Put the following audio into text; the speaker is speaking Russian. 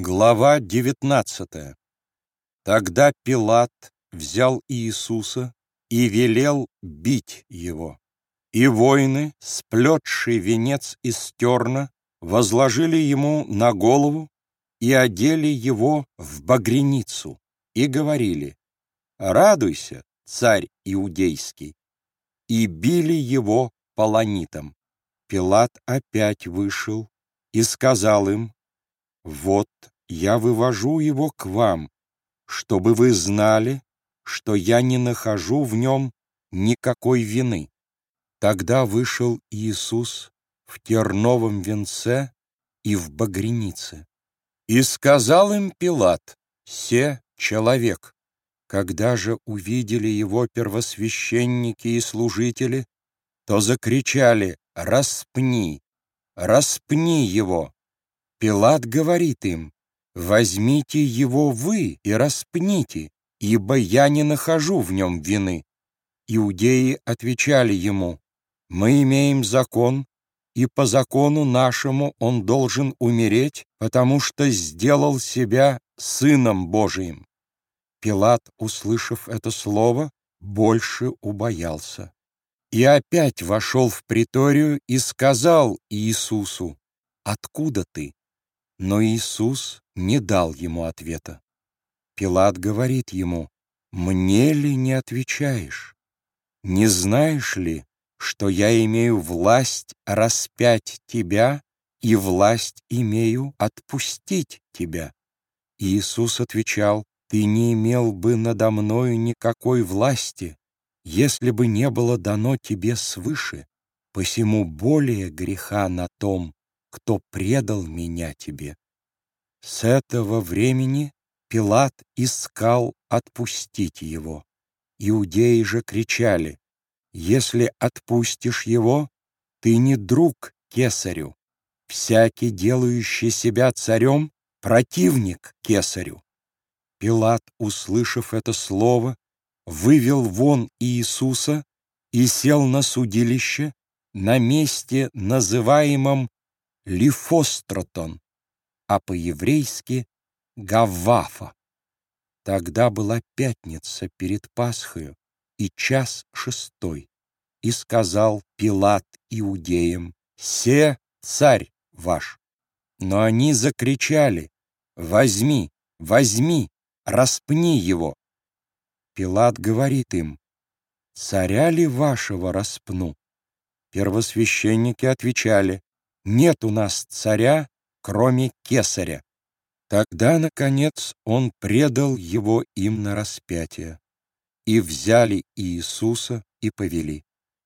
Глава 19 Тогда Пилат взял Иисуса и велел бить его. И воины, сплетший венец из терна, возложили ему на голову и одели его в багреницу, и говорили, «Радуйся, царь иудейский!» И били его полонитом. Пилат опять вышел и сказал им, «Вот я вывожу его к вам, чтобы вы знали, что я не нахожу в нем никакой вины». Тогда вышел Иисус в терновом венце и в багренице. И сказал им Пилат, «Се человек». Когда же увидели его первосвященники и служители, то закричали «Распни! Распни его!» Пилат говорит им, «Возьмите его вы и распните, ибо я не нахожу в нем вины». Иудеи отвечали ему, «Мы имеем закон, и по закону нашему он должен умереть, потому что сделал себя Сыном Божиим». Пилат, услышав это слово, больше убоялся. И опять вошел в приторию и сказал Иисусу, «Откуда ты?» Но Иисус не дал ему ответа. Пилат говорит ему, «Мне ли не отвечаешь? Не знаешь ли, что я имею власть распять тебя и власть имею отпустить тебя?» Иисус отвечал, «Ты не имел бы надо мною никакой власти, если бы не было дано тебе свыше, посему более греха на том, кто предал меня тебе. С этого времени Пилат искал отпустить его. Иудеи же кричали, «Если отпустишь его, ты не друг кесарю. Всякий, делающий себя царем, противник кесарю». Пилат, услышав это слово, вывел вон Иисуса и сел на судилище на месте, называемом Лифостротон, а по-еврейски Гавафа. Тогда была пятница перед Пасхою и час шестой, и сказал Пилат иудеям, «Се царь ваш!» Но они закричали, «Возьми, возьми, распни его!» Пилат говорит им, «Царя ли вашего распну?» Первосвященники отвечали, нет у нас царя, кроме кесаря. Тогда, наконец, он предал его им на распятие. И взяли Иисуса и повели.